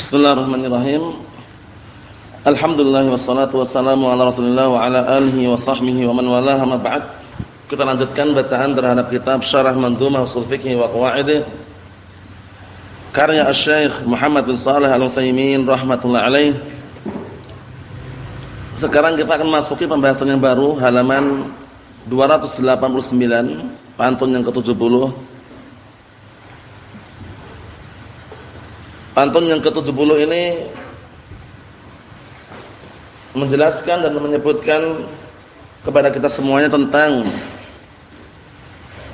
Bismillahirrahmanirrahim. Alhamdulillah wassalatu wassalamu ala Rasulillah wa ala alihi wa sahbihi wa man walaha ma ba'd. Kita lanjutkan bacaan terhadap kitab Syarah Mandhumah Ushul Fiqh wa Qawaidih karya Asy-Syaikh Muhammad bin Shalih Al-Utsaimin rahimatullah alaih. Sekarang kita akan masuki pembahasan yang baru halaman 289 pantun yang ke-70 Pantun yang ke-70 ini menjelaskan dan menyebutkan kepada kita semuanya tentang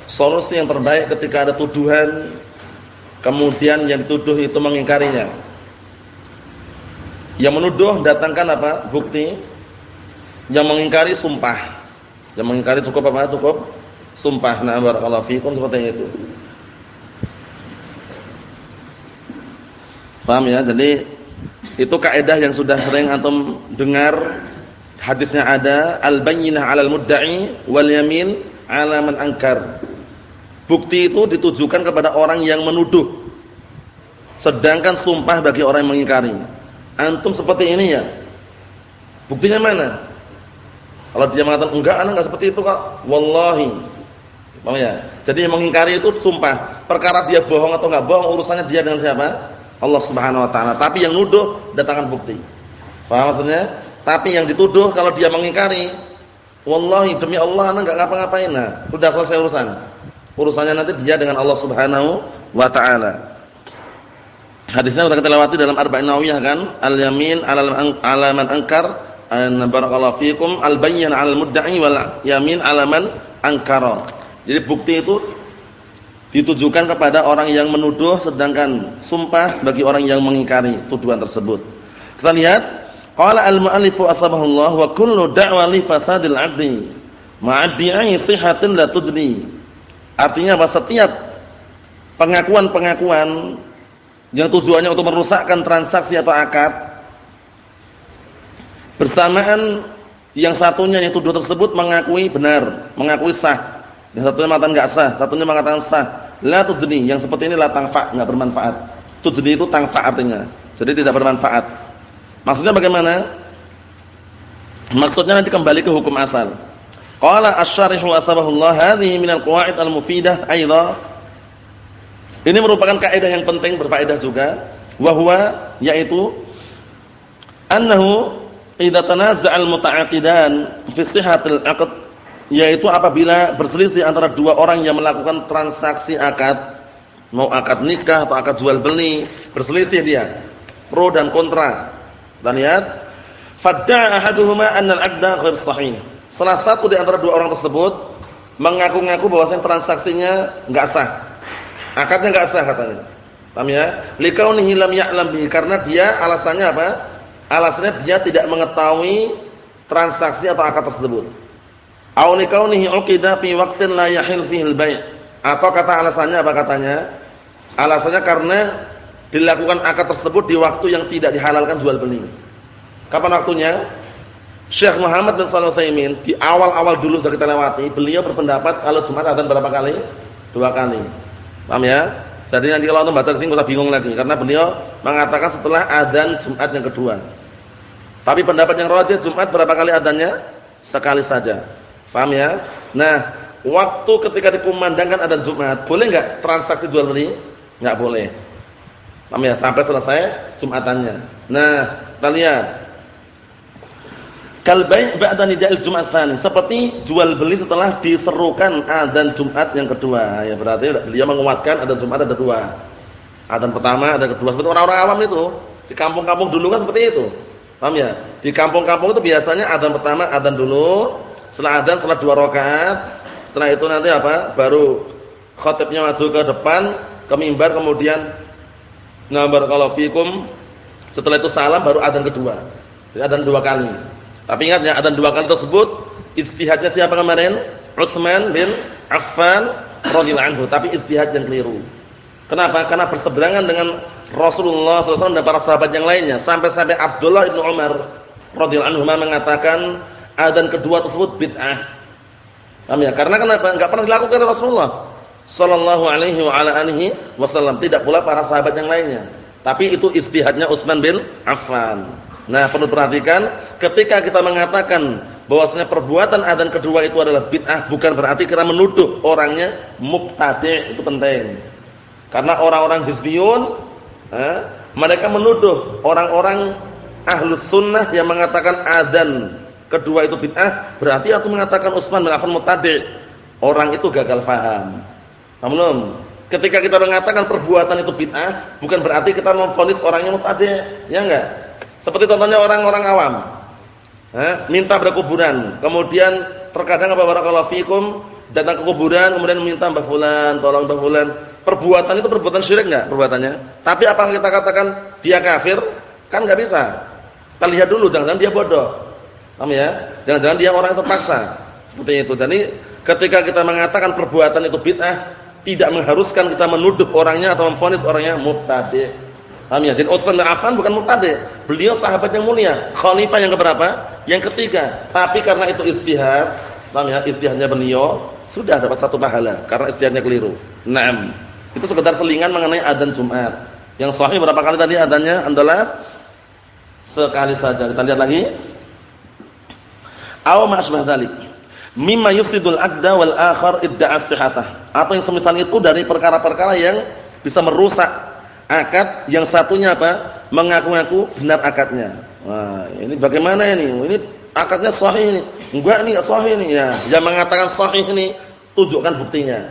solusi yang terbaik ketika ada tuduhan kemudian yang dituduh itu mengingkarinya. Yang menuduh datangkan apa? Bukti. Yang mengingkari sumpah. Yang mengingkari cukup apa? Cukup sumpah. Nah, barakallahu fikum seperti itu. Paham ya? Jadi itu kaidah yang sudah sering antum dengar hadisnya ada al-bayyinah 'alal mudda'i wal yamin 'ala man ankar. Bukti itu ditujukan kepada orang yang menuduh. Sedangkan sumpah bagi orang yang mengingkari. Antum seperti ini ya. Buktinya mana? Kalau dia mengatakan enggak, anak enggak seperti itu kok. Wallahi. Paham ya? Jadi yang mengingkari itu sumpah. Perkara dia bohong atau enggak bohong urusannya dia dengan siapa? Allah Subhanahu wa taala. Tapi yang nuduh datangkan bukti. Faham maksudnya? Tapi yang dituduh kalau dia mengingkari, wallahi demi Allah ana enggak ngapa-ngapain. Nah, sudah selesai urusan. Urusannya nanti dia dengan Allah Subhanahu wa taala. Hadisnya sudah kita lewati dalam Arba'in Nawawiyah kan? Al-yamin 'ala man ankar, an barakallahu fikum, al-bayyin 'alal mudda'i wal yamin 'ala man ankara. Jadi bukti itu ditujukan kepada orang yang menuduh sedangkan sumpah bagi orang yang mengingkari tuduhan tersebut. Kita lihat qala al-mu'allifu asbahullah wa kullu da'wa li fasadil 'abdi ma'addi'i sihatin la tujni. Artinya bahwa setiap pengakuan-pengakuan yang tujuannya untuk merusakkan transaksi atau akad bersamaan yang satunya yang tuduh tersebut mengakui benar, mengakui sah yang satunya mengatakan enggak sah, satunya mengatakan sah. La tuzni, yang seperti ini la tangfa, enggak bermanfaat. Tuzni itu tangfa artinya. Jadi tidak bermanfaat. Maksudnya bagaimana? Maksudnya nanti kembali ke hukum asal. Qala asy-syarihu asbahullah hadhihi minal qawaid al-mufidah aidha. Ini merupakan kaidah yang penting berfaedah juga, wa huwa yaitu annahu idza tanaza'al muta'aqidan fi sihhatil 'aqd yaitu apabila berselisih antara dua orang yang melakukan transaksi akad, mau akad nikah atau akad jual beli, berselisih dia, pro dan kontra. Dan lihat, fadda'a ahaduhuma anna al-'aqda sahih. Salah satu di antara dua orang tersebut mengaku-ngaku bahwasanya transaksinya enggak sah. Akadnya enggak sah katanya. Paham ya? Likaunihi lam ya'lam bihi karena dia alasannya apa? Alasannya dia tidak mengetahui transaksi atau akad tersebut. Au likaunihi uqida fi waqtin la yahil fihi al-bai'. Atau kata alasannya apa katanya? Alasannya karena dilakukan akad tersebut di waktu yang tidak dihalalkan jual beli. Kapan waktunya? Syekh Muhammad bin Shalih Utsaimin di awal-awal dulu sudah kita lewati, beliau berpendapat kalau Jumat adzan berapa kali? Dua kali. Paham ya? Jadi nanti kalau baca di sini usah bingung lagi karena beliau mengatakan setelah adzan Jumat yang kedua. Tapi pendapat yang rajih Jumat berapa kali adzannya? Sekali saja. Faham ya? Nah, waktu ketika dikumandangkan adzan Jumat, boleh enggak transaksi jual beli? Enggak boleh. Paham ya? Sampai selesai Jumatannya. Nah, kita lihat. Kal bai' ba'da nida'il Jumat tsani, seperti jual beli setelah diserukan adzan Jumat yang kedua. Ya berarti beliau menguatkan adzan Jumat ada dua. Adzan pertama, ada kedua. Seperti orang-orang awam itu. Di kampung-kampung dulu kan seperti itu. Paham ya? Di kampung-kampung itu biasanya adzan pertama adzan dulu, setelah adzan salat dua rakaat, setelah itu nanti apa? Baru khatibnya maju ke depan ke mimbar kemudian ngabar kalau fikum setelah itu salam baru adzan kedua. Jadi adzan dua kali. Tapi ingat ya adzan dua kali tersebut istihadnya siapa kemarin? Utsman bin Affan radhiyallahu anhu, tapi istihad yang keliru. Kenapa? Karena berseberangan dengan Rasulullah SAW dan para sahabat yang lainnya. Sampai-sampai Abdullah bin Umar radhiyallahu anhu mengatakan adzan kedua tersebut bid'ah. Paham ya? Karena kenapa? Enggak pernah dilakukan oleh Rasulullah sallallahu alaihi wa ala alihi wasallam, tidak pula para sahabat yang lainnya. Tapi itu istihadnya Utsman bin Affan. Nah, perlu perhatikan ketika kita mengatakan bahwasanya perbuatan adzan kedua itu adalah bid'ah bukan berarti kita menuduh orangnya mubtadi' itu penting. Karena orang-orang hizbiyun eh, mereka menuduh orang-orang ahlus sunnah yang mengatakan adzan kedua itu bid'ah berarti atau mengatakan Utsman bin Affan mubtadi'. Orang itu gagal faham. Namun ketika kita mengatakan perbuatan itu bid'ah bukan berarti kita memvonis orangnya mubtadi', ya enggak? Seperti contohnya orang-orang awam. Eh, minta pada kuburan. Kemudian terkadang apa barakallahu fikum datang ke kuburan kemudian minta Mbah fulan, tolong Mbah fulan. Perbuatan itu perbuatan syirik enggak perbuatannya? Tapi apa kita katakan dia kafir? Kan enggak bisa. Kita lihat dulu jangan-jangan dia bodoh. Paham ya? Jangan-jangan dia orang yang terpaksa. Seperti itu. Jadi ketika kita mengatakan perbuatan itu bid'ah, tidak mengharuskan kita menuduh orangnya atau memfonis orangnya mubtadi'. Paham ya? Jadi Utsman bin Affan bukan mubtadi. Beliau sahabat yang mulia, khalifah yang keberapa? Yang ketiga. Tapi karena itu istihad, paham ya? Istihadnya beliau sudah dapat satu pahala karena istihadnya keliru. Naam. Itu sekedar selingan mengenai adzan Jumat. Yang sahih berapa kali tadi adzannya adalah sekali saja. Kita lihat lagi. Aw ma asbah dzalik. Mimma yufsidul aqda wal akhar idda'a sihhatah. Atau yang semisal itu dari perkara-perkara yang bisa merusak akad, yang satunya apa? Mengaku-ngaku benar akadnya. Wah, ini bagaimana ini? Ini akadnya sahih ini. Enggak nih, sahih ini ya. Yang mengatakan sahih ini tunjukkan buktinya.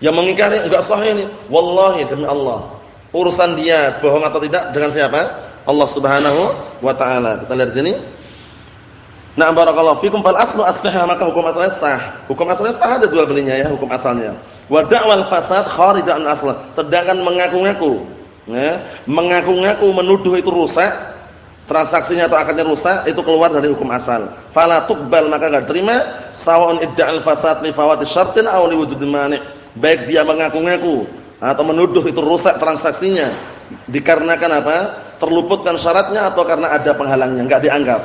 Yang mengingkari enggak sahih ini, wallahi demi Allah. Urusan dia bohong atau tidak dengan siapa? Allah Subhanahu wa taala. Kita lihat sini. Nah, barakallahu fikum fal aslu asliha maka hukum asalnya sah. Hukum asalnya sah ada jual belinya ya, hukum asalnya. Wa da'wal fasad kharij an asl. Sedangkan mengaku-ngaku ya, mengaku-ngaku menuduh itu rusak, transaksinya atau akadnya rusak, itu keluar dari hukum asal. Fala tuqbal maka enggak terima sawa'un idda'al fasad li fawati syartin aw li wujudi mani'. Baik dia mengaku-ngaku atau menuduh itu rusak transaksinya dikarenakan apa? terluputkan syaratnya atau karena ada penghalangnya, enggak dianggap.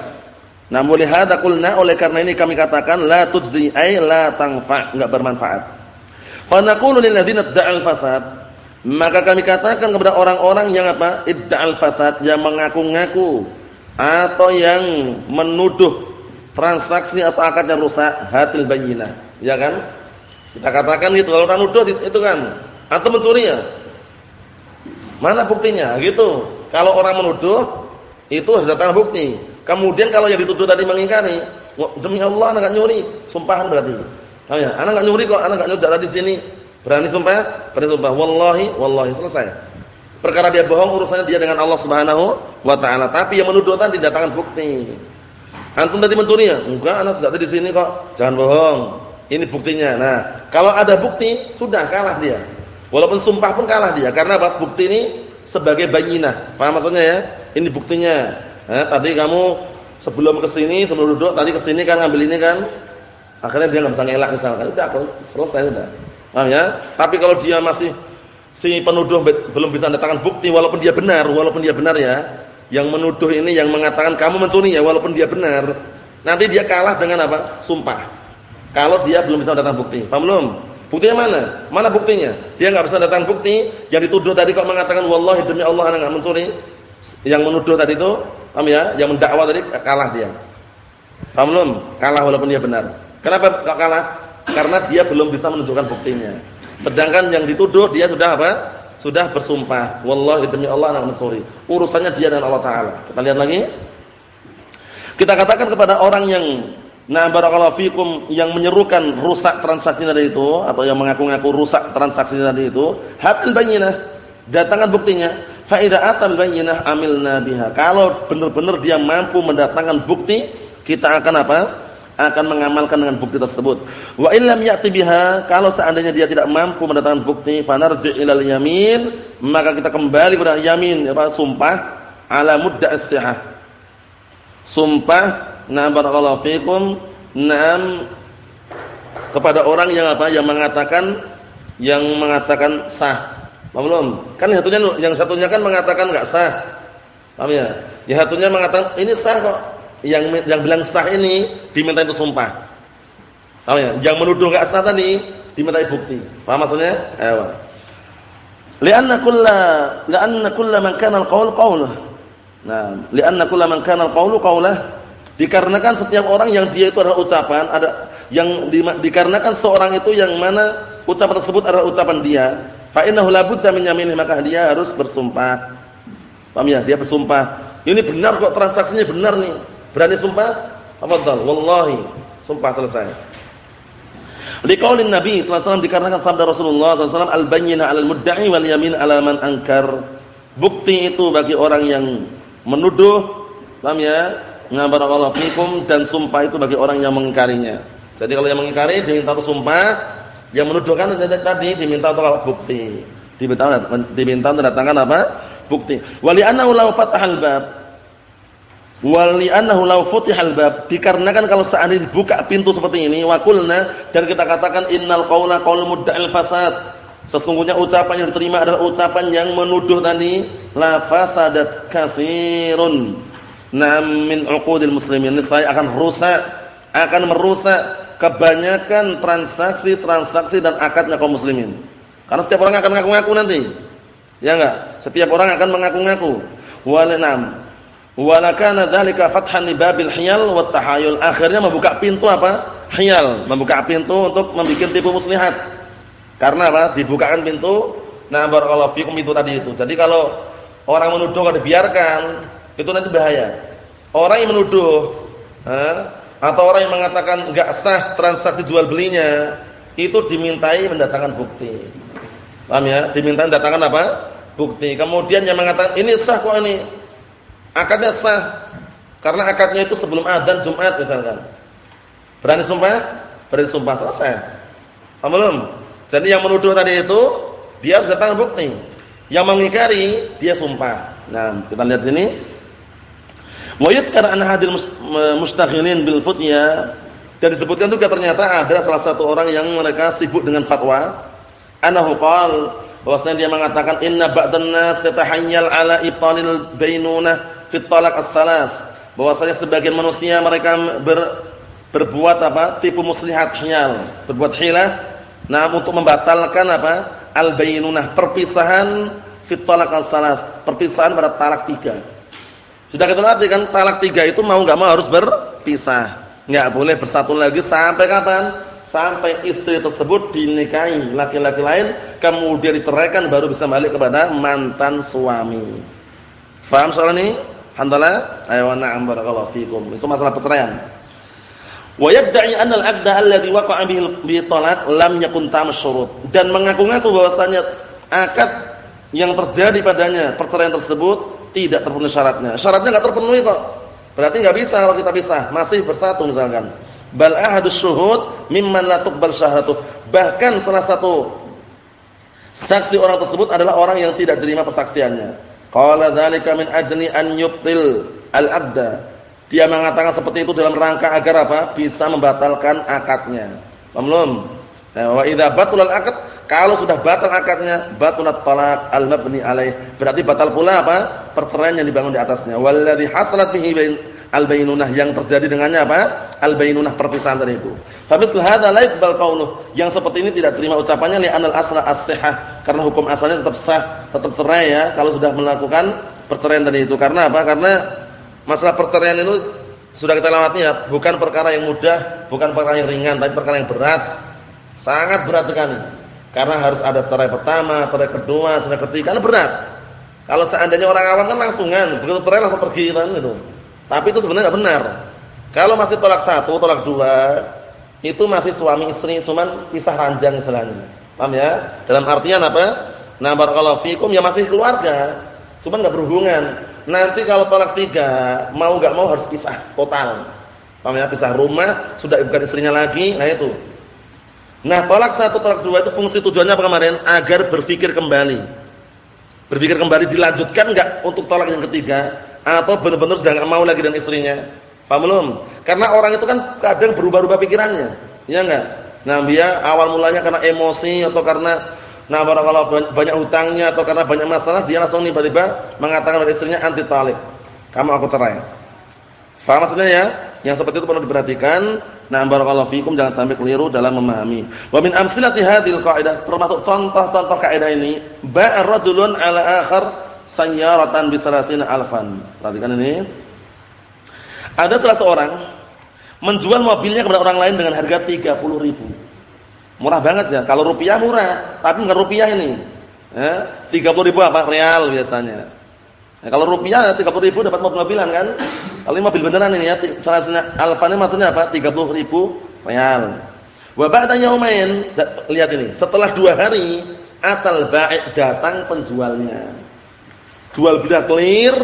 Namun lihada qulna oleh karena ini kami katakan la tujdi ay la tangfa, enggak bermanfaat. Fa naqulu lil ladzina da'al fasad maka kami katakan kepada orang-orang yang apa? Idda'al fasad, yang mengaku-ngaku atau yang menuduh transaksi atau akadnya rusak, hatil bayyinah. Ya kan? Kita katakan gitu kalau orang nuduh itu kan atau mencuri ya. Mana buktinya? Gitu. Kalau orang menuduh itu harus datang bukti. Kemudian kalau yang dituduh tadi mengingkari, demi Allah anak enggak nyuri, sumpahan berarti. Oh ya, anak enggak nyuri kok, anak enggak nyuri di sini. Berani sumpah? Berani sumpah. Wallahi, wallahi selesai. Perkara dia bohong urusannya dia dengan Allah Subhanahu wa taala. Tapi yang menuduh tadi datangkan bukti. Antum tadi mencuri ya? Enggak, anak sudah di sini kok. Jangan bohong. Ini buktinya. Nah, kalau ada bukti, sudah kalah dia. Walaupun sumpah pun kalah dia. Karena apa? Bukti ini sebagai bayinah. Paham maksudnya ya? Ini buktinya. Nah, tadi kamu sebelum ke sini, sebelum duduk, tadi ke sini kan ngambil ini kan. Akhirnya dia enggak bisa ngelak misalkan. Udah, selesai sudah. Paham ya? Tapi kalau dia masih si penuduh belum bisa mendatangkan bukti walaupun dia benar, walaupun dia benar ya, yang menuduh ini yang mengatakan kamu mencuri ya walaupun dia benar, nanti dia kalah dengan apa? Sumpah. Kalau dia belum bisa mendatangkan bukti. Paham belum? Buktinya mana? Mana buktinya? Dia enggak bisa datang bukti, yang dituduh tadi kok mengatakan wallahi demi Allah anak enggak mencuri. Yang menuduh tadi itu, paham ya? Yang mendakwa tadi kalah dia. Paham belum? Kalah walaupun dia benar. Kenapa kok kalah? karena dia belum bisa menunjukkan buktinya. Sedangkan yang dituduh dia sudah apa? Sudah bersumpah, wallahi demi Allah anak mencuri. Urusannya dia dan Allah taala. Kita lihat lagi. Kita katakan kepada orang yang nah barakallahu fikum yang menyerukan rusak transaksi tadi itu atau yang mengaku-ngaku rusak transaksi tadi itu, hatil bayyinah, datangkan buktinya. Fa idza atal bayyinah amilna biha. Kalau benar-benar dia mampu mendatangkan bukti, kita akan apa? akan mengamalkan dengan bukti tersebut. Wa illam ya'ti biha, kalau seandainya dia tidak mampu mendatangkan bukti, fanarji' ilal yamin, maka kita kembali kepada yamin, apa sumpah ala mudda' as-sihah. Sumpah na fikum, nam kepada orang yang apa? Yang mengatakan yang mengatakan sah. Paham belum? Kan satunya yang satunya kan mengatakan enggak sah. Paham ya? Yang satunya mengatakan ini sah kok yang yang bilang sah ini diminta itu sumpah. Paham ya? Yang menuduh enggak sah tadi diminta bukti. Paham maksudnya? Ayo. Lianna kulla lianna kulla man kana al-qaul. Nah, lianna kulla man kana al-qaulu dikarenakan setiap orang yang dia itu adalah ucapan, ada yang di, dikarenakan seorang itu yang mana ucapan tersebut adalah ucapan dia, fa innahu la budda min yaminih maka dia harus bersumpah. Paham ya? Dia bersumpah. Ini benar kok transaksinya benar nih. Berani sumpah? Tafadhal, wallahi. Sumpah selesai. Liqaulin Nabi sallallahu dikarenakan sabda Rasulullah sallallahu alaihi al-bayyinah 'alal mudda'i wal yamin 'ala man. Bukti itu bagi orang yang menuduh, paham ya? Ngabarakallahu fikum dan sumpah itu bagi orang yang mengingkarinya. Jadi kalau yang mengingkari diminta sumpah, yang menuduhkan tadi diminta untuk bukti. Diminta diminta mendatangkan apa? Bukti. Wali annahu law fatahal bab Wali annahu law futihal bab dikarenakan kalau seandainya dibuka pintu seperti ini wakulna dan kita katakan innal qaula qaul mudda'il fasad sesungguhnya ucapan yang diterima adalah ucapan yang menuduh tadi la fasadat katsirun nam min uqudil muslimin saya akan rusak akan merusak kebanyakan transaksi-transaksi dan akadnya kaum muslimin karena setiap orang akan mengaku-ngaku nanti ya enggak setiap orang akan mengaku-ngaku walanam Walakana dzalika fathan li babil hiyal wat tahayul. Akhirnya membuka pintu apa? Hiyal, membuka pintu untuk membuat tipu muslihat. Karena apa? Dibukakan pintu nah barakallahu fikum itu tadi itu. Jadi kalau orang menuduh kalau dibiarkan, itu nanti bahaya. Orang yang menuduh eh, atau orang yang mengatakan enggak sah transaksi jual belinya, itu dimintai mendatangkan bukti. Paham ya? Dimintai mendatangkan apa? Bukti. Kemudian yang mengatakan ini sah kok ini Akadnya sah. Karena akadnya itu sebelum adzan Jumat misalkan. Berani sumpah? Berani sumpah selesai. Paham belum? Jadi yang menuduh tadi itu dia harus datang bukti. Yang mengingkari dia sumpah. Nah, kita lihat sini. Wa yudkar an hadil mustaghilin bil futya. Dan disebutkan juga ternyata ada salah satu orang yang mereka sibuk dengan fatwa. Anahu qala bahwasanya dia mengatakan inna ba'dan nas ala italil bainunah fit talaq as-salas. Bahwasanya sebagian manusia mereka ber, berbuat apa? Tipu muslihat hial berbuat hilah. Nah untuk membatalkan apa? Al-bainunah perpisahan fit talaq as-salas. Perpisahan pada talak tiga sudah kita lihat kan talak tiga itu mau enggak mau harus berpisah enggak boleh bersatu lagi sampai kapan sampai istri tersebut dinikahi laki-laki lain kemudian diceraikan baru bisa balik kepada mantan suami. Faham soal ini? Alhamdulillah. Ayo na'am barakallahu fikum. Itu masalah perceraian. Wa yad'i anna al-'aqda alladhi waqa'a bi talaq lam yakun syurut dan mengaku-ngaku bahwasanya akad yang terjadi padanya perceraian tersebut tidak terpenuhi syaratnya. Syaratnya enggak terpenuhi kok. Berarti enggak bisa kalau kita bisa, masih bersatu misalkan. Bal ahadus syuhud mimman la tuqbal syahadatuh. Bahkan salah satu saksi orang tersebut adalah orang yang tidak diterima persaksiannya. Qala dzalika min ajli an yubtil al-'abda. Dia mengatakan seperti itu dalam rangka agar apa? Bisa membatalkan akadnya. Paham Nah, wa idza batal al-aqd, kalau sudah batal akadnya, batalat talaq al-mabni alaih. Berarti batal pula apa? Perceraian yang dibangun di atasnya. Walladzi hasalat bihi al-bainunah yang terjadi dengannya apa? Al-bainunah perpisahan tadi itu. Fa misl hadza la yaqbal qawluh. Yang seperti ini tidak terima ucapannya li anal asla as-sihah karena hukum asalnya tetap sah, tetap cerai ya kalau sudah melakukan perceraian tadi itu. Karena apa? Karena masalah perceraian itu sudah kita lewati ya, bukan perkara yang mudah, bukan perkara yang ringan, tapi perkara yang berat. Sangat berat sekali. Karena harus ada cerai pertama, cerai kedua, cerai ketiga, kan berat. Kalau seandainya orang awam kan langsungan, begitu cerai langsung pergi kan gitu. Tapi itu sebenarnya enggak benar. Kalau masih tolak satu, tolak dua, itu masih suami istri cuman pisah ranjang istilahnya. Paham ya? Dalam artian apa? Nah, barakallahu fikum ya masih keluarga, cuman enggak berhubungan. Nanti kalau tolak tiga, mau enggak mau harus pisah total. Paham ya? Pisah rumah, sudah bukan istrinya lagi, nah itu. Nah, tolak satu, tolak dua itu fungsi tujuannya apa kemarin? Agar berpikir kembali. Berpikir kembali dilanjutkan enggak untuk tolak yang ketiga atau benar-benar sudah enggak mau lagi dengan istrinya? Paham belum? Karena orang itu kan kadang berubah-ubah pikirannya. Ya enggak? Nah, dia awal mulanya karena emosi atau karena nah barakallahu banyak hutangnya atau karena banyak masalah dia langsung tiba-tiba mengatakan pada istrinya anti talib. Kamu aku cerai. Faham maksudnya ya? Yang seperti itu perlu diperhatikan. Nah, barakallahu fikum jangan sampai keliru dalam memahami. Wa min amsilati hadhil qaidah termasuk contoh-contoh kaidah ini, ba'a rajulun ala akhar sayyaratan bi salatina alfan. Perhatikan ini. Ada salah seorang menjual mobilnya kepada orang lain dengan harga 30 ribu. Murah banget ya. Kalau rupiah murah, tapi enggak rupiah ini. Eh, 30 ribu apa? Real biasanya. Nah, kalau rupiah 30 ribu dapat mobil-mobilan kan? Kalau ini mobil beneran ini ya, salahnya alfa ini maksudnya apa? 30 ribu real. Wa ba'da yaumain, lihat ini, setelah dua hari atal baik datang penjualnya. Jual bila clear,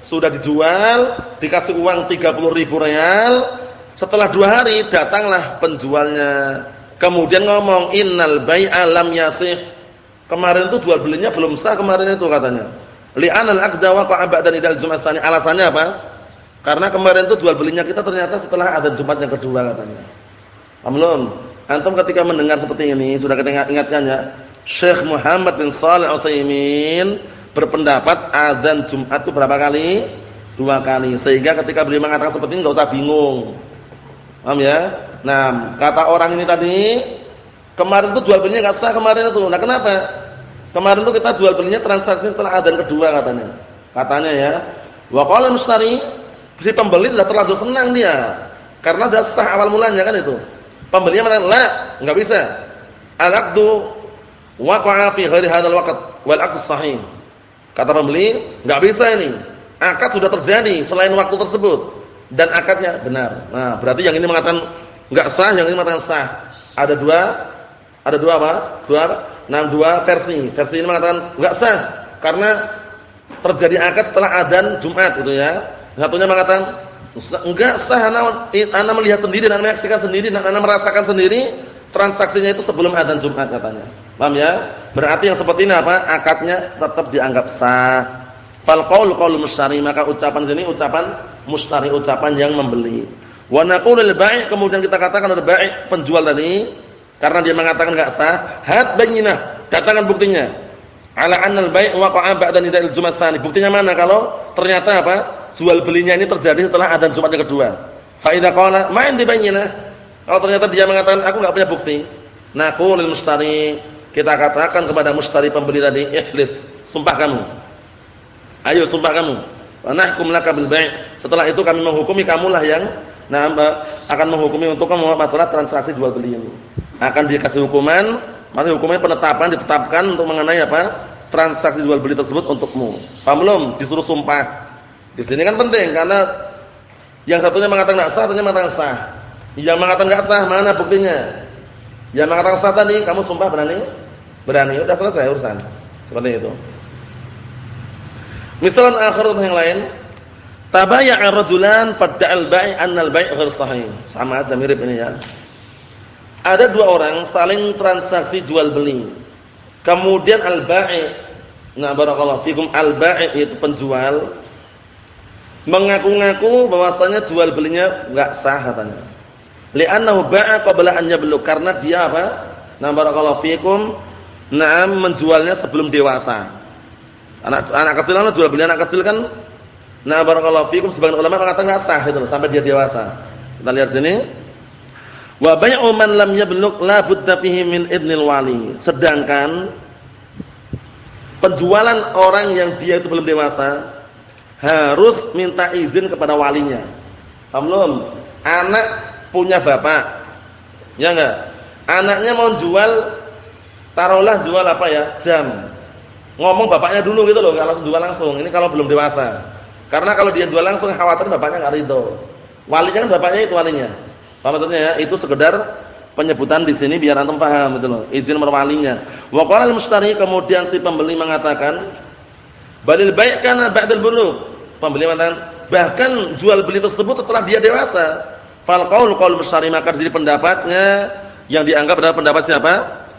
sudah dijual, dikasih uang 30 ribu real. Setelah dua hari datanglah penjualnya. Kemudian ngomong innal bai'a lam yasih. Kemarin itu jual belinya belum sah kemarin itu katanya. Li'anal aqda waqa'a ba'da idal tsani. Alasannya apa? Karena kemarin itu jual belinya kita ternyata setelah ada Jumat yang kedua katanya. Amlun, antum ketika mendengar seperti ini sudah kita ingatkan ya. Syekh Muhammad bin Shalih Al-Utsaimin berpendapat adzan Jumat itu berapa kali? Dua kali. Sehingga ketika beliau mengatakan seperti ini enggak usah bingung. Paham ya? Nah, kata orang ini tadi kemarin itu jual belinya enggak sah kemarin itu. Nah, kenapa? Kemarin itu kita jual belinya transaksi setelah adzan kedua katanya. Katanya ya. Wa qala mustari, si pembeli sudah terlalu senang dia. Karena sudah sah awal mulanya kan itu. Pembelinya mengatakan, "La, enggak bisa." Al-aqdu waqa'a fi ghairi hadzal waqt wal 'aqd sahih. Kata pembeli, enggak bisa ini. Akad sudah terjadi selain waktu tersebut dan akadnya benar. Nah, berarti yang ini mengatakan enggak sah, yang ini mengatakan sah. Ada dua ada dua apa? Dua? Nah, dua versi. Versi ini mengatakan enggak sah karena terjadi akad setelah adzan Jumat gitu ya. Satunya mengatakan enggak sah ana ana melihat sendiri dan menyaksikan sendiri dan ana merasakan sendiri transaksinya itu sebelum adzan Jumat katanya. Paham ya? Berarti yang seperti ini apa? Akadnya tetap dianggap sah. Fal qaul qaul mustari maka ucapan sini ucapan mustari ucapan yang membeli. Wa naqulu lil bai' kemudian kita katakan oleh bai' penjual tadi karena dia mengatakan enggak sah, hat bayyinah, datangkan buktinya. Ala annal bai' waqa'a ba'da nida'il tsani. Buktinya mana kalau ternyata apa? Jual belinya ini terjadi setelah adzan Jumat yang kedua. Fa idza qala ma indi bayyinah. Kalau ternyata dia mengatakan aku enggak punya bukti. Naqulul mustari, kita katakan kepada mustari pembeli tadi, ihlif, sumpah kamu. Ayo sumpah kamu. Wa nahkum laka bil bai'. Setelah itu kami menghukumi kamulah yang nah akan menghukumi untuk masalah transaksi jual beli ini akan dikasih hukuman, masih hukumnya penetapan ditetapkan untuk mengenai apa? transaksi jual beli tersebut untukmu. Paham belum? Disuruh sumpah. Di sini kan penting karena yang satunya mengatakan enggak sah, satunya mengatakan sah. Yang mengatakan enggak sah mana buktinya? Yang mengatakan sah tadi kamu sumpah berani? Berani. Sudah selesai urusan. Seperti itu. Misalan akhir yang lain, tabayya'a rajulan fadda'al bai' anna al-bai' ghair sahih. Sama aja mirip ini ya ada dua orang saling transaksi jual beli. Kemudian al-bai', nah barakallahu fikum al-bai' itu penjual mengaku-ngaku bahwasanya jual belinya enggak sah katanya. Li'annahu ba'a qabla an yablugh karena dia apa? Nah barakallahu fikum nah menjualnya sebelum dewasa. Anak anak kecil kan jual beli anak kecil kan nah barakallahu fikum sebagian ulama mengatakan enggak sah itu sampai dia dewasa. Kita lihat sini. Wa bai'u man lam yablugh la budda fihi min idnil wali. Sedangkan penjualan orang yang dia itu belum dewasa harus minta izin kepada walinya. Paham Anak punya bapak. Ya enggak? Anaknya mau jual taruhlah jual apa ya? Jam. Ngomong bapaknya dulu gitu loh, enggak langsung jual langsung. Ini kalau belum dewasa. Karena kalau dia jual langsung khawatir bapaknya enggak ridho. Walinya kan bapaknya itu walinya. Maksudnya ya? Itu sekedar penyebutan di sini biar antum paham gitu loh. Izin merwalinya. Wa qala al-mushtari kemudian si pembeli mengatakan balil bai' kana ba'dal bulugh. Pembeli mengatakan bahkan jual beli tersebut setelah dia dewasa. Fal qaul qaul mushtari maka jadi pendapatnya yang dianggap adalah pendapat siapa?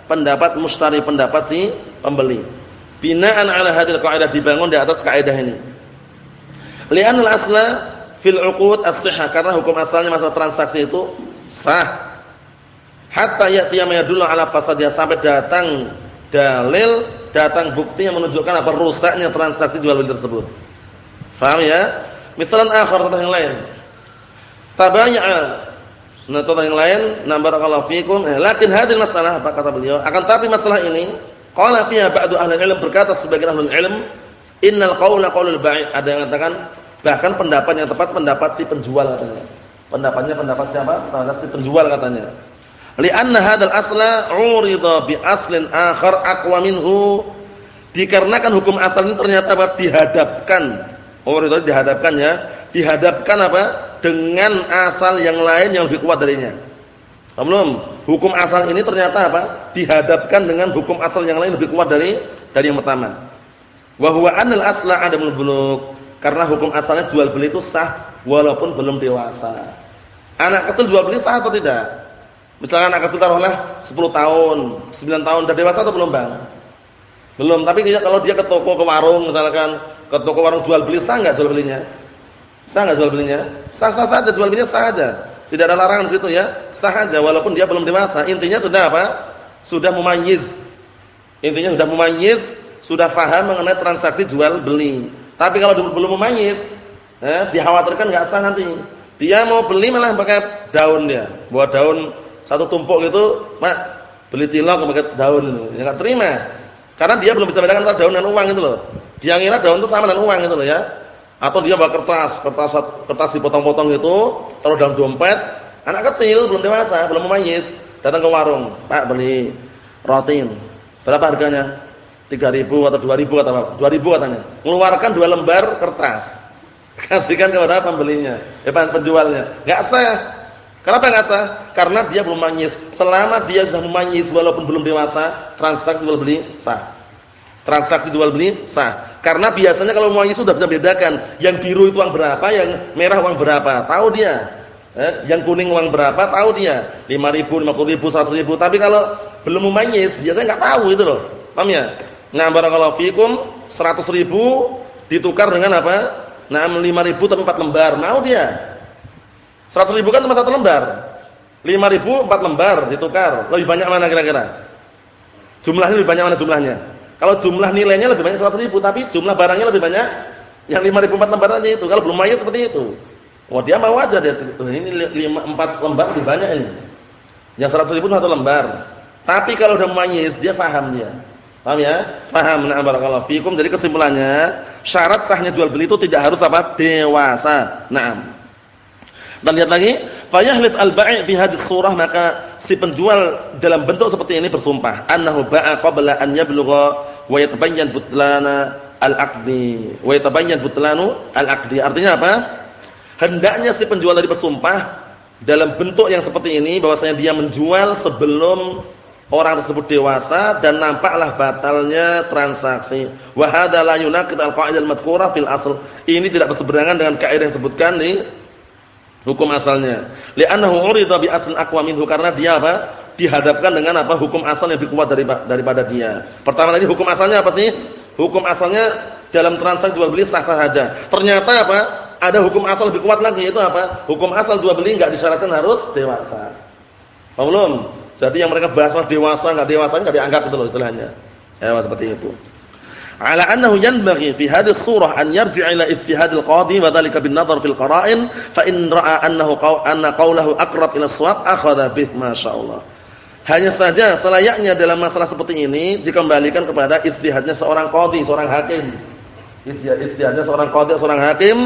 Pendapat mushtari, pendapat si pembeli. Binaan ala hadil qaidah dibangun di atas kaidah ini. Li'anal asla fil uqud as-sihah karena hukum asalnya masalah transaksi itu sah. Hatta ya'tiya ma yadullu ala fasadnya sampai datang dalil, datang bukti yang menunjukkan apa rusaknya transaksi jual beli tersebut. Faham ya? Misalan akhar contoh yang lain. tabayya. Nah, contoh yang lain, na barakallahu fikum. Eh, lakin hadil masalah apa kata beliau? Akan tapi masalah ini, qala fiha ba'du ahli ilm berkata sebagian ahli ilm, innal qawla qawlul ba'i. Ada yang mengatakan bahkan pendapat yang tepat pendapat si penjual katanya. Pendapatnya pendapat siapa? Pendapat si penjual katanya. Li'anna hadzal asla 'urida bi aslin akhar aqwa minhu. Dikarenakan hukum asal ini ternyata dihadapkan. Oh, itu dihadapkan ya. Dihadapkan apa? dengan asal yang lain yang lebih kuat darinya. Belum? Hukum asal ini ternyata apa? Dihadapkan dengan hukum asal yang lain lebih kuat dari dari yang pertama. Wa huwa anal asla adamul bulugh. Karena hukum asalnya jual beli itu sah walaupun belum dewasa. Anak kecil jual beli sah atau tidak? Misalkan anak kecil taruhlah 10 tahun, 9 tahun sudah dewasa atau belum, Bang? Belum, tapi kalau dia ke toko ke warung misalkan, ke toko warung jual beli sah enggak jual belinya? Sah enggak jual belinya? Sah-sah saja jual belinya sah saja. Tidak ada larangan di situ ya. Sah saja walaupun dia belum dewasa. Intinya sudah apa? Sudah mumayyiz. Intinya sudah mumayyiz, sudah faham mengenai transaksi jual beli. Tapi kalau belum mumayyiz, eh, dikhawatirkan enggak sah nanti. Dia mau beli malah pakai daun dia. Buat daun satu tumpuk gitu, Mak, beli cilok pakai daun itu. Ya enggak terima. Karena dia belum bisa bedakan antara daun dan uang itu loh. Dia ngira daun itu sama dengan uang itu loh ya. Atau dia bawa kertas, kertas kertas dipotong-potong itu, taruh dalam dompet. Anak kecil belum dewasa, belum memayis, datang ke warung, "Pak, beli roti." Berapa harganya? 3000 atau 2000 kata Bapak. 2000 katanya. Mengeluarkan dua lembar kertas. Kasihkan kepada pembelinya, eh penjualnya. Enggak sah. Kenapa sah? Karena dia belum memayis. Selama dia sudah memayis walaupun belum dewasa, transaksi jual beli sah. Transaksi jual beli sah. Karena biasanya kalau mau sudah bisa bedakan, yang biru itu uang berapa, yang merah uang berapa, tahu dia. Eh, yang kuning uang berapa, tahu dia. 5000, 50000, 100000. Tapi kalau belum memayis, biasanya enggak tahu itu loh. Paham ya? Nah, barakallahu fikum, 100.000 ditukar dengan apa? Nah, 5000 tapi 4 lembar. Mau dia. 100.000 kan cuma satu lembar. 5000 4 lembar ditukar. Lebih banyak mana kira-kira? Jumlahnya lebih banyak mana jumlahnya? Kalau jumlah nilainya lebih banyak 100 ribu, tapi jumlah barangnya lebih banyak yang 5 ribu 4 lembar aja itu. Kalau belum mayat seperti itu. Wah dia mau aja dia ini 5 4 lembar lebih banyak ini. Yang 100 ribu satu lembar. Tapi kalau udah mayis dia paham dia. Paham ya? Paham nah barakallahu fikum. Jadi kesimpulannya, syarat sahnya jual beli itu tidak harus apa? dewasa. Naam. Dan lihat lagi, fayahlif al-bai' fi hadis surah maka si penjual dalam bentuk seperti ini bersumpah annahu ba'a qabla an yablugha wa yatabayyan butlana al-aqdi wa yatabayyan butlanu al-aqdi. Artinya apa? Hendaknya si penjual tadi bersumpah dalam bentuk yang seperti ini bahwasanya dia menjual sebelum orang tersebut dewasa dan nampaklah batalnya transaksi. Wa hadza la yunaqid al-qa'idah al-madhkura fil asl. Ini tidak berseberangan dengan kaidah yang disebutkan di hukum asalnya. Li'annahu urida bi aslin aqwa minhu karena dia apa? dihadapkan dengan apa? hukum asal yang lebih kuat daripada dia. Pertama tadi hukum asalnya apa sih? Hukum asalnya dalam transaksi jual beli sah-sah saja. Ternyata apa? Ada hukum asal lebih kuat lagi yaitu apa? Hukum asal jual beli enggak disyaratkan harus dewasa. Belum. Jadi yang mereka bahas dewasa enggak dewasa enggak dianggap itu loh istilahnya. Ya, seperti itu ala annahu yanbaghi fi hadhihi surah an yarji'a ila ijtihadil qadi wa dhalika bin nadhar fil qara'in fa in ra'a annahu qaw anna qawluhu aqrab ila shawab akhadha bih masyaallah hanya saja selayaknya dalam masalah seperti ini dikembalikan kepada istihadnya seorang qadi, seorang hakim. Istihadnya seorang qadi, seorang hakim,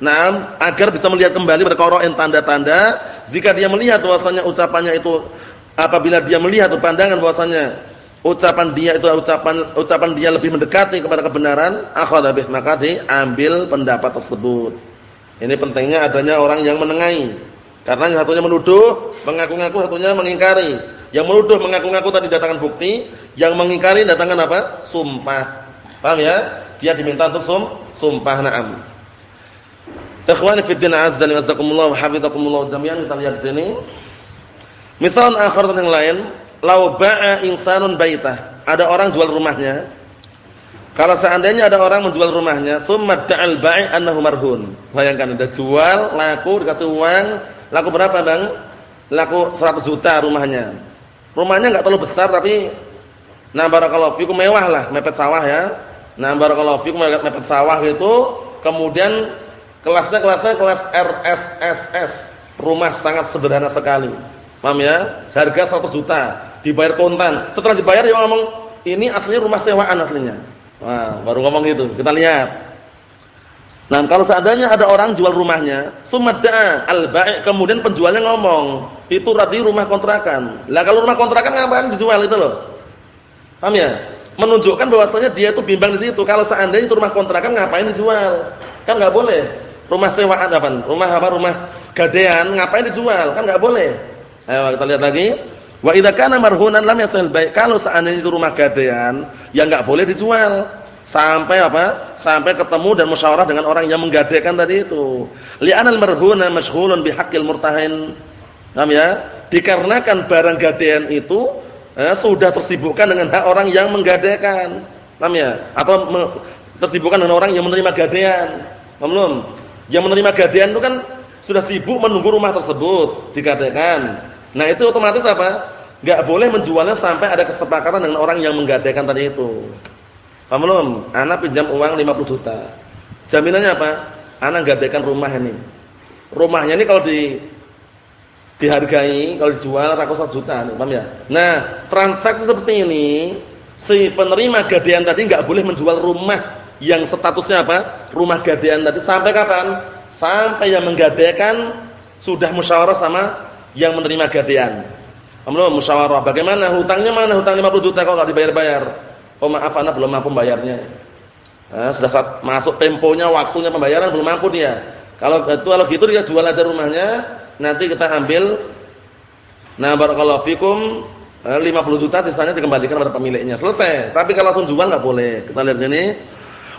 nah agar bisa melihat kembali berqara'in tanda-tanda jika dia melihat bahwasanya ucapannya itu apabila dia melihat pandangan bahwasanya ucapan dia itu ucapan ucapan dia lebih mendekati kepada kebenaran, akhadha bih maka diambil pendapat tersebut. Ini pentingnya adanya orang yang menengahi. Karena yang satunya menuduh, mengaku-ngaku, satunya mengingkari. Yang menuduh mengaku-ngaku tadi datangkan bukti, yang mengingkari datangkan apa? Sumpah. Paham ya? Dia diminta untuk sum, sumpah na'am. Ikhwani fi din azza wa jazakumullah wa hafizakumullah jami'an kita lihat sini. Misal akhir yang lain, lau ba'a insanun baitah. Ada orang jual rumahnya. Kalau seandainya ada orang menjual rumahnya, summa da'al bai' annahu marhun. Bayangkan udah jual, laku dikasih uang, laku berapa, Bang? Laku 100 juta rumahnya. Rumahnya enggak terlalu besar tapi nah barakallahu fikum mewah lah, mepet sawah ya. Nah barakallahu fikum mepet sawah gitu, kemudian kelasnya kelasnya kelas RSSS. Rumah sangat sederhana sekali. Paham ya? Harga 100 juta, dibayar kontan. Setelah dibayar dia ngomong, "Ini aslinya rumah sewaan aslinya." Nah, baru ngomong gitu. Kita lihat. Nah, kalau seandainya ada orang jual rumahnya, sumadda al-bai' kemudian penjualnya ngomong, "Itu tadi rumah kontrakan." Lah kalau rumah kontrakan ngapain dijual itu loh? Paham ya? Menunjukkan bahwasanya dia itu bimbang di situ. Kalau seandainya itu rumah kontrakan ngapain dijual? Kan enggak boleh. Rumah sewaan apa? Rumah apa? Rumah gadean ngapain dijual? Kan enggak boleh. Ayo kita lihat lagi. Wa idza kana marhunan lam yasil bai'. Kalau seandainya itu rumah gadean, ya enggak boleh dijual sampai apa? Sampai ketemu dan musyawarah dengan orang yang menggadekan tadi itu. Li'anal marhuna mashghulun bihaqqil murtahin. Paham ya? Dikarenakan barang gadean itu eh, sudah tersibukkan dengan hak orang yang menggadekan. Paham ya? Atau tersibukkan dengan orang yang menerima gadean. Belum? Yang menerima gadean itu kan sudah sibuk menunggu rumah tersebut digadekan. Nah, itu otomatis apa? Enggak boleh menjualnya sampai ada kesepakatan dengan orang yang menggadekan tadi itu. Paham belum? Anak pinjam uang 50 juta. Jaminannya apa? Anak gadekan rumah ini. Rumahnya ini kalau di dihargai, kalau dijual ratusan juta, paham ya? Nah, transaksi seperti ini si penerima gadean tadi enggak boleh menjual rumah yang statusnya apa? Rumah gadean tadi sampai kapan? Sampai yang menggadekan sudah musyawarah sama yang menerima. Paham belum? Musyawarah. Bagaimana? Hutangnya mana? Hutang 50 juta kok enggak dibayar-bayar? Oh maaf anak belum mampu bayarnya. Nah, sudah saat masuk temponya, waktunya pembayaran belum mampu dia. Kalau itu kalau gitu dia jual aja rumahnya, nanti kita ambil nah barakallahu fikum 50 eh, juta sisanya dikembalikan kepada pemiliknya. Selesai. Tapi kalau langsung jual enggak boleh. Kita lihat sini.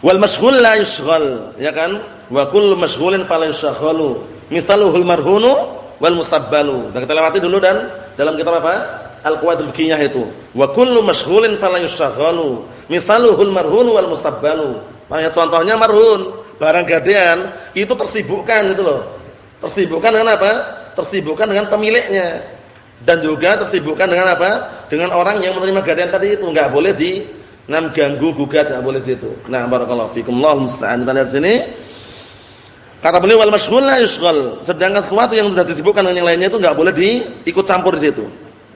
Wal mashghul la yushghal, ya kan? Wa kullu mashghulin fala yushghalu. Misaluhul marhunu wal musabbalu. Dan kita lewati dulu dan dalam kitab apa? al-qawaidul fiqhiyah itu. Wa kullu mashghulin fala yushaghalu. Misaluhul marhun wal musabbalu. Makanya contohnya marhun, barang gadean itu tersibukkan itu loh. Tersibukkan dengan apa? Tersibukkan dengan pemiliknya. Dan juga tersibukkan dengan apa? Dengan orang yang menerima gadean tadi itu enggak boleh di nam ganggu gugat enggak boleh situ. Nah, barakallahu fikum. Allahu musta'an. Kita lihat sini. Kata beliau wal mashghul la yushghal. Sedangkan sesuatu yang sudah disibukkan dengan yang lainnya itu enggak boleh diikut campur di situ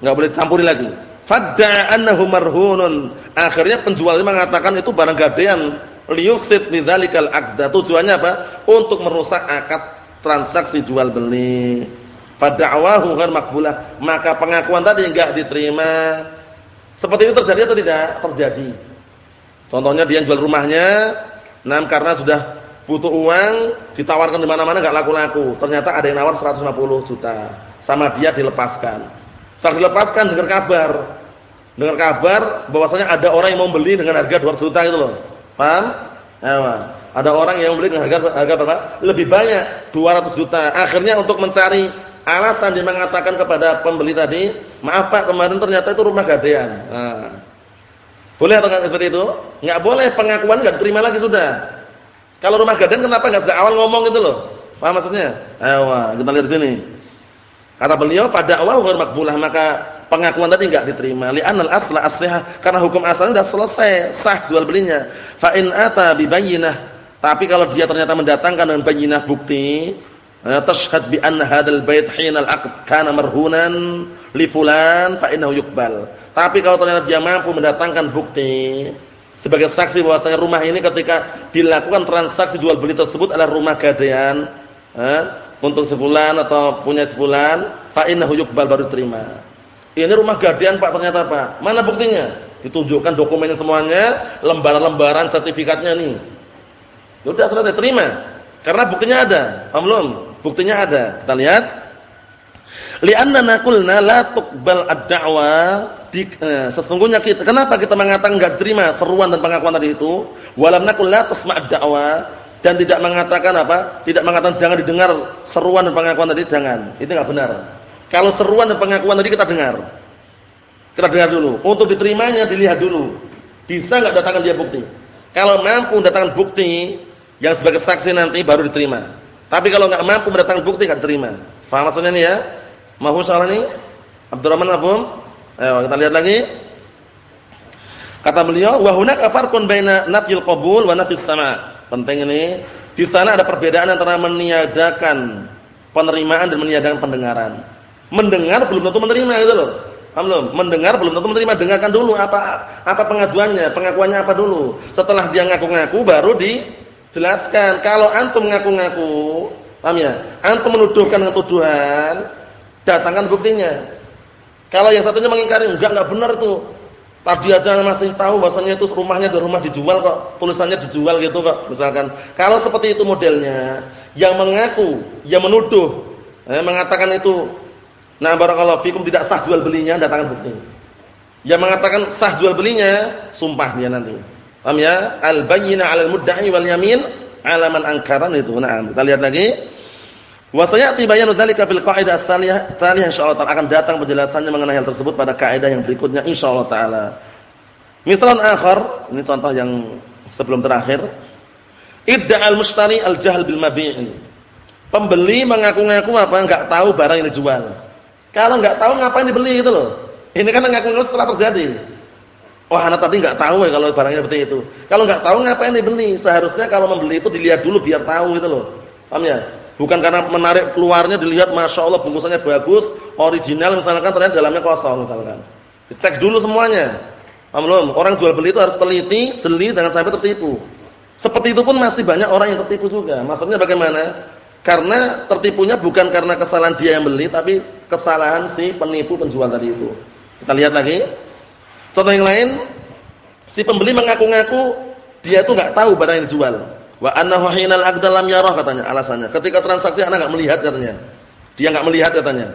enggak boleh dicampuri lagi. Fadda'a annahu marhunun. Akhirnya penjual ini mengatakan itu barang gadean liyusid lidzalikal aqda. Tujuannya apa? Untuk merusak akad transaksi jual beli. Fad'awahu ghair makbulah. Maka pengakuan tadi enggak diterima. Seperti itu terjadi atau tidak? Terjadi. Contohnya dia jual rumahnya, nah karena sudah butuh uang, ditawarkan di mana-mana enggak laku-laku. Ternyata ada yang nawar 150 juta. Sama dia dilepaskan. Setelah dilepaskan dengar kabar. Dengar kabar bahwasanya ada orang yang mau beli dengan harga 200 juta itu loh. Paham? Ya, ada orang yang beli dengan harga harga berapa? Lebih banyak, 200 juta. Akhirnya untuk mencari alasan dia mengatakan kepada pembeli tadi, "Maaf Pak, kemarin ternyata itu rumah gadean." Nah. Boleh atau enggak seperti itu? Enggak boleh, pengakuan enggak diterima lagi sudah. Kalau rumah gadean kenapa enggak sejak awal ngomong gitu loh? Paham maksudnya? Ayo, kita lihat sini. Kata beliau pada awal ghair makbulah maka pengakuan tadi enggak diterima. Li'anal asla asliha karena hukum asalnya sudah selesai, sah jual belinya. Fa in ata bi bayyinah. Tapi kalau dia ternyata mendatangkan dengan bayyinah bukti, eh, tashhad bi anna hadzal bait hinal aqd kana marhunan li fulan fa innahu yuqbal. Tapi kalau ternyata dia mampu mendatangkan bukti sebagai saksi bahwasanya rumah ini ketika dilakukan transaksi jual beli tersebut adalah rumah gadaian, eh, untuk sebulan atau punya sebulan, fa innahu yuqbal baru terima. Ini rumah gadean Pak ternyata Pak. Mana buktinya? Ditunjukkan dokumennya semuanya, lembaran-lembaran sertifikatnya nih. Ya udah selesai terima. Karena buktinya ada. Paham belum? Buktinya ada. Kita lihat. Li'annana qulna la tuqbal ad-da'wa eh, sesungguhnya kita kenapa kita mengatakan enggak terima seruan dan pengakuan tadi itu? Walam naqul la tasma' ad-da'wa dan tidak mengatakan apa? Tidak mengatakan jangan didengar seruan dan pengakuan tadi jangan. Itu enggak benar. Kalau seruan dan pengakuan tadi kita dengar. Kita dengar dulu. Untuk diterimanya dilihat dulu. Bisa enggak datangkan dia bukti? Kalau mampu datangkan bukti yang sebagai saksi nanti baru diterima. Tapi kalau enggak mampu mendatangkan bukti enggak terima. Faham maksudnya ini ya? Mau soal ini? Abdurrahman Abum? Ayo kita lihat lagi. Kata beliau, "Wa hunaka farqun baina nafyil qabul wa nafyis sama'." Penting ini. Di sana ada perbedaan antara meniadakan penerimaan dan meniadakan pendengaran. Mendengar belum tentu menerima gitu loh. Paham? Mendengar belum tentu menerima. Dengarkan dulu apa apa pengaduannya, pengakuannya apa dulu. Setelah dia ngaku-ngaku baru dijelaskan. Kalau antum ngaku-ngaku, paham ya? Antum menuduhkan tuduhan, datangkan buktinya. Kalau yang satunya mengingkari, enggak enggak benar itu. Tadi aja masih tahu bahasanya itu rumahnya di rumah dijual kok, tulisannya dijual gitu kok, misalkan. Kalau seperti itu modelnya, yang mengaku, yang menuduh, eh, mengatakan itu, nah barakallahu fikum tidak sah jual belinya, datangkan bukti. Yang mengatakan sah jual belinya, sumpah dia nanti. Paham ya? Al-bayyina 'alal mudda'i wal yamin 'ala man angkaran itu. Nah, kita lihat lagi. Wa sayati bayanu dzalika fil qaidah ats-tsaniyah, tsaniyah insyaallah taala akan datang penjelasannya mengenai hal tersebut pada kaidah yang berikutnya insyaallah taala. Misalan akhar, ini contoh yang sebelum terakhir. Idda'al mustari al-jahl bil mabi' ini. Pembeli mengaku-ngaku apa enggak tahu barang yang dijual. Kalau enggak tahu ngapain dibeli gitu loh. Ini kan ngaku-ngaku setelah terjadi. Wah, anak tadi enggak tahu ya kalau barangnya seperti itu. Kalau enggak tahu ngapain dibeli? Seharusnya kalau membeli itu dilihat dulu biar tahu gitu loh. Paham ya? Bukan karena menarik keluarnya dilihat Masya Allah bungkusannya bagus, original misalkan ternyata dalamnya kosong misalkan. Dicek dulu semuanya. Paham Orang jual beli itu harus teliti, jeli jangan sampai tertipu. Seperti itu pun masih banyak orang yang tertipu juga. Maksudnya bagaimana? Karena tertipunya bukan karena kesalahan dia yang beli, tapi kesalahan si penipu penjual tadi itu. Kita lihat lagi. Contoh yang lain, si pembeli mengaku-ngaku dia itu nggak tahu barang yang dijual. Wa annahu hinal aqdal lam yarah katanya alasannya. Ketika transaksi anak enggak melihat katanya. Dia enggak melihat katanya.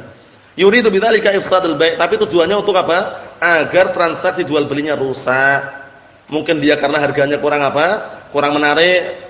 Yuridu bidzalika ifsadul bai', tapi tujuannya untuk apa? Agar transaksi jual belinya rusak. Mungkin dia karena harganya kurang apa? Kurang menarik.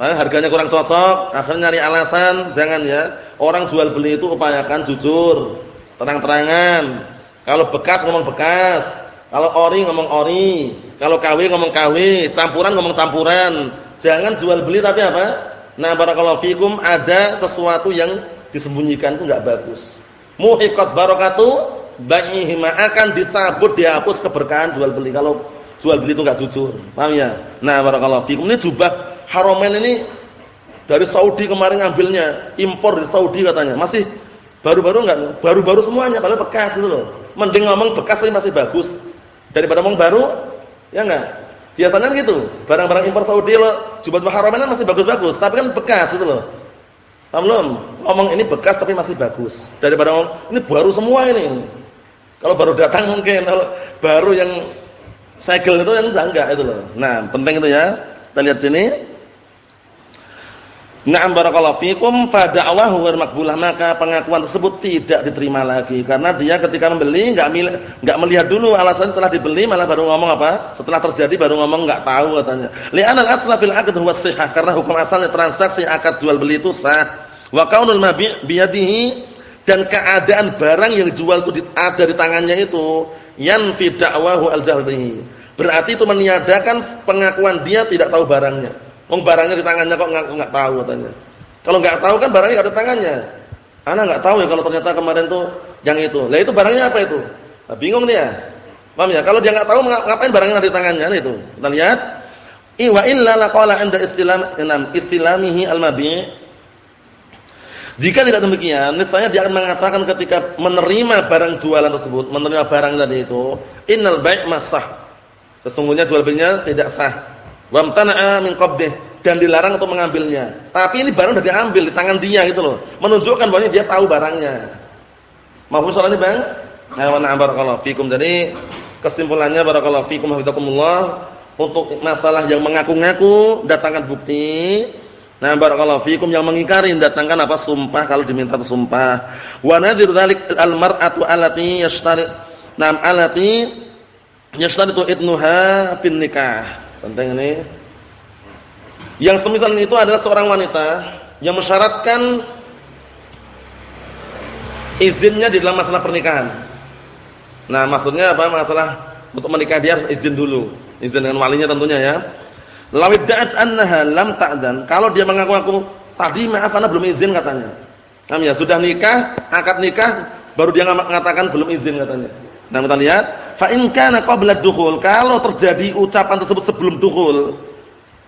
Eh, harganya kurang cocok, akhirnya nyari alasan, jangan ya. Orang jual beli itu upayakan jujur, terang-terangan. Kalau bekas ngomong bekas, kalau ori ngomong ori, kalau KW ngomong KW, campuran ngomong campuran. Jangan jual beli tapi apa? Nah, barakallahu fikum ada sesuatu yang disembunyikan itu enggak bagus. Muhiqat barakatu baihima akan dicabut dihapus keberkahan jual beli kalau jual beli itu enggak jujur. Paham ya? Nah, barakallahu fikum ini jubah Haramain ini dari Saudi kemarin ngambilnya, impor dari Saudi katanya. Masih baru-baru enggak? Baru-baru semuanya padahal bekas itu loh. Mending ngomong bekas tapi masih bagus daripada ngomong baru. Ya enggak? Biasanya gitu. Barang-barang impor Saudi loh, jubat haramain masih bagus-bagus, tapi kan bekas gitu loh. Paham belum? Ngomong ini bekas tapi masih bagus. Daripada ngomong ini baru semua ini. Kalau baru datang mungkin, kalau baru yang segel itu yang enggak itu loh. Nah, penting itu ya. Kita lihat sini. Na'am barakallahu fikum fa da'wahu ghair maqbulah maka pengakuan tersebut tidak diterima lagi karena dia ketika membeli enggak enggak melihat dulu alasan setelah dibeli malah baru ngomong apa? Setelah terjadi baru ngomong enggak tahu katanya. Li'anal asla fil 'aqd huwa sihah karena hukum asalnya transaksi akad jual beli itu sah. Wa kaunul mabi' biyadihi dan keadaan barang yang dijual itu ada di tangannya itu yanfi da'wahu al-jahli. Berarti itu meniadakan pengakuan dia tidak tahu barangnya. Wong barangnya di tangannya kok enggak enggak tahu katanya. Kalau enggak tahu kan barangnya enggak ada tangannya. Ana enggak tahu ya kalau ternyata kemarin tuh yang itu. Lah itu barangnya apa itu? Nah, bingung dia. Paham ya? Kalau dia enggak tahu ngapain barangnya ada di tangannya nah itu. Kita lihat. Iwa illa laqala 'inda istilam enam istilamihi al-mabi' Jika tidak demikian, niscaya dia akan mengatakan ketika menerima barang jualan tersebut, menerima barang tadi itu, innal bai' masah. Sesungguhnya jual belinya tidak sah. Wamtana'a min qabdih dan dilarang untuk mengambilnya. Tapi ini barang sudah diambil di tangan dia gitu loh. Menunjukkan bahwa dia tahu barangnya. Mahfuz soal ini, Bang? Ayo na'am barakallahu fikum. Jadi kesimpulannya barakallahu fikum hafizakumullah untuk masalah yang mengaku-ngaku datangkan bukti. Nah barakallahu fikum yang mengingkari datangkan apa sumpah kalau diminta sumpah. Wa nadhir dzalik al-mar'atu allati yashtari nam allati yashtaritu idnuha fin nikah. Penting ini. Yang semisal itu adalah seorang wanita yang mensyaratkan izinnya di dalam masalah pernikahan. Nah, maksudnya apa? Masalah untuk menikah dia harus izin dulu. Izin dengan walinya tentunya ya. Lawid da'at annaha lam ta'dan. Kalau dia mengaku-ngaku tadi maaf karena belum izin katanya. Nah, ya sudah nikah, akad nikah baru dia mengatakan belum izin katanya. Nah, kita lihat, fa in kana qabla dukhul, kalau terjadi ucapan tersebut sebelum dukhul.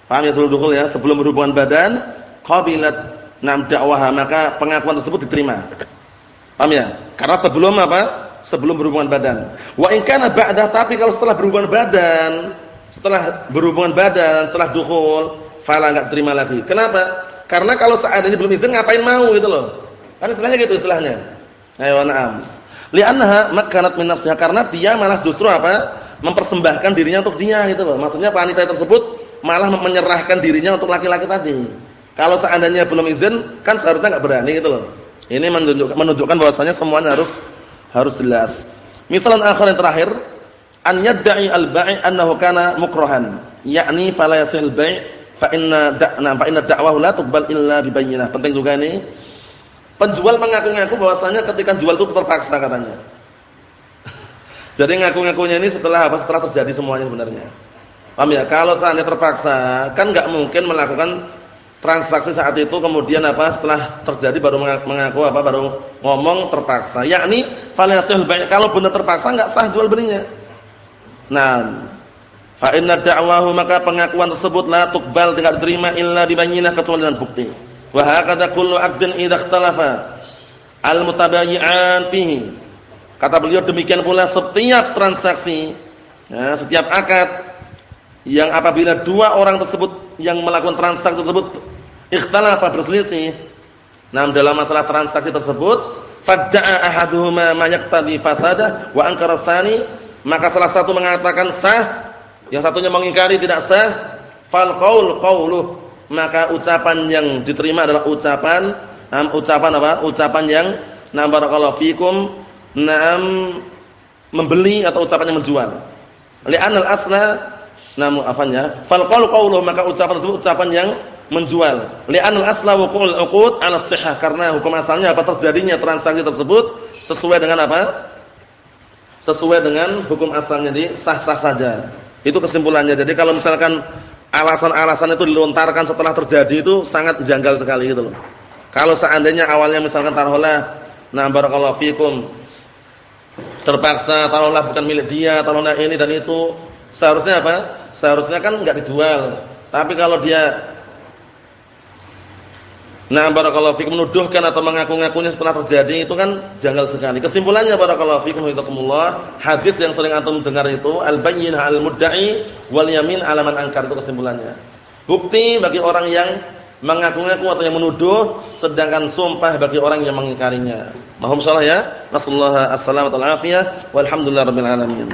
Paham ya sebelum dukhul ya, sebelum berhubungan badan, qabilat nam dakwah maka pengakuan tersebut diterima. Paham ya? Karena sebelum apa? Sebelum berhubungan badan. Wa in kana ba'da tapi kalau setelah berhubungan badan, setelah berhubungan badan, setelah dukhul, fala enggak terima lagi. Kenapa? Karena kalau seandainya belum izin ngapain mau gitu loh. Kan istilahnya gitu istilahnya. Ayo na'am. Li'annaha makanat min nafsiha karena dia malah justru apa? mempersembahkan dirinya untuk dia gitu loh. Maksudnya wanita tersebut malah menyerahkan dirinya untuk laki-laki tadi. Kalau seandainya belum izin, kan seharusnya enggak berani gitu loh. Ini menunjukkan menunjukkan bahwasanya semuanya harus harus jelas. Misalan akhir yang terakhir, an yad'i al-bai' annahu kana mukrahan, yakni fala yasil bai' fa inna da'na fa inna da'wahu la tuqbal illa bi bayyinah. Penting juga ini. Penjual mengaku-ngaku bahwasanya ketika jual itu terpaksa katanya. Jadi ngaku-ngakunya ini setelah apa? Setelah terjadi semuanya sebenarnya. Paham ya? Kalau seandainya terpaksa, kan enggak mungkin melakukan transaksi saat itu kemudian apa? Setelah terjadi baru mengaku apa? Baru ngomong terpaksa. Yakni falasihul bai' kalau benar terpaksa enggak sah jual belinya. Nah, fa inna maka pengakuan tersebut la tuqbal tidak diterima illa dibayyinah kecuali dengan bukti. Wa hakadha kullu 'aqdin idza ikhtalafa al-mutabayyi'an fihi. Kata beliau demikian pula setiap transaksi, ya, setiap akad yang apabila dua orang tersebut yang melakukan transaksi tersebut ikhtalafa berselisih, nah dalam masalah transaksi tersebut, fadda'a ahaduhuma ma yaqtadi fasadah wa ankara tsani, maka salah satu mengatakan sah, yang satunya mengingkari tidak sah, fal qaul qauluh, maka ucapan yang diterima adalah ucapan, um, ucapan apa? Ucapan yang na barakallahu fikum Naam membeli atau ucapannya menjual. Li'anal asla namu afannya fal qaulu qawluhu maka ucapan tersebut ucapan yang menjual. Li'anal asla wuqul uqud 'ala sihah karena hukum asalnya apa terjadinya transaksi tersebut sesuai dengan apa? Sesuai dengan hukum asalnya di sah-sah saja. Itu kesimpulannya. Jadi kalau misalkan alasan-alasan itu dilontarkan setelah terjadi itu sangat janggal sekali gitu loh. Kalau seandainya awalnya misalkan taruhlah nah barakallahu fikum terpaksa taruhlah bukan milik dia, taruhlah ini dan itu. Seharusnya apa? Seharusnya kan enggak dijual. Tapi kalau dia Nah, barakallahu fikum menuduhkan atau mengaku-ngakunya setelah terjadi itu kan janggal sekali. Kesimpulannya barakallahu fikum hafizakumullah, hadis yang sering antum dengar itu al-bayyin al-mudda'i wal yamin 'ala man ankar itu kesimpulannya. Bukti bagi orang yang mengaku-ngaku atau yang menuduh sedangkan sumpah bagi orang yang mengingkarinya. Mohon salah ya. Nasallahu alaihi wasallam walhamdulillah rabbil alamin.